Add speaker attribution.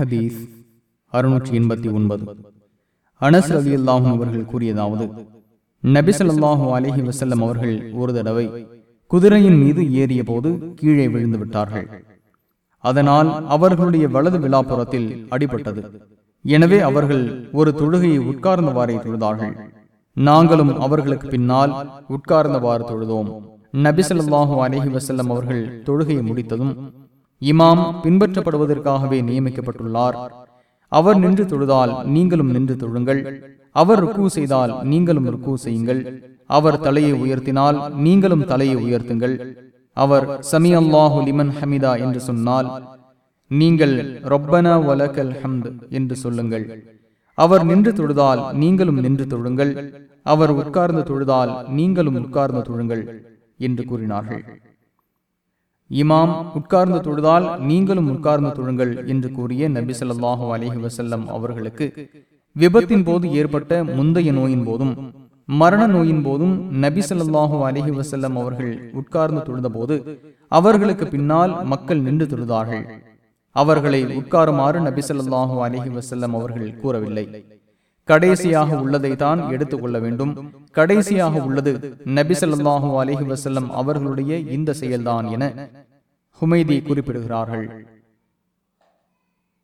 Speaker 1: ஹதீஸ் அறுநூற்றி எண்பத்தி ஒன்பது. அனஸ் ரவி அல்லாஹும் அவர்கள் கூறியதாவது நபிசல்லாஹு அலஹி வசல்லம் அவர்கள் ஒரு தடவை குதிரையின் மீது ஏறிய போது கீழே விழுந்து விட்டார்கள். அதனால் அவர்களுடைய வலது விழாப்புறத்தில் அடிபட்டது. எனவே அவர்கள் ஒரு தொழுகையை உட்கார்ந்தவாறே தொழுதார்கள். நாங்களும் அவர்களுக்கு பின்னால் உட்கார்ந்தவாறு தொழுதோம். நபிசல்லாஹு அலஹி வசல்லம் அவர்கள் தொழுகையை முடித்ததும் இமாம் பின்பற்றப்படுவதற்காகவே நியமிக்கப்பட்டுள்ளார். அவர் நின்று தொழுதால் நீங்களும் நின்று தொழுங்கள். அவர் ருக்கு செய்தால் நீங்களும் ருக்கு செய்யுங்கள். அவர் தலையை உயர்த்தினால் நீங்களும் தலையை உயர்த்துங்கள். அவர் சமி அல்லாஹு லிமன் ஹமிதா என்று சொன்னால் நீங்கள் ரொப்பன வலகல் ஹம்த் என்று சொல்லுங்கள். அவர் நின்று தொழுதால் நீங்களும் நின்று தொழுங்கள். அவர் உட்கார்ந்து தொழுதால் நீங்களும் உட்கார்ந்து தொழுங்கள் என்று கூறினார்கள். இமாம் உட்கார்ந்து தொழுதால் நீங்களும் உட்கார்ந்து தொழுங்கள் என்று கூறிய நபி சொல்லாஹு அலஹி வசல்லம் அவர்களுக்கு விபத்தின் போது ஏற்பட்ட முந்தைய நோயின் போதும் மரண நோயின் போதும் நபி சொல்லாஹு அலஹி வசல்லம் அவர்கள் உட்கார்ந்து தொழுதபோது அவர்களுக்கு பின்னால் மக்கள் நின்று தொழுதார்கள். அவர்களை உட்காருமாறு நபி சொல்லாஹு அலஹி வசல்லம் அவர்கள் கூறவில்லை. கடைசியாக உள்ளதை தான் எடுத்துக்கொள்ள வேண்டும். கடைசியாக உள்ளது நபி அலிஹி வசல்லம் அவர்களுடைய இந்த செயல்தான் என ஹுமைதி குறிப்பிடுகிறார்கள்.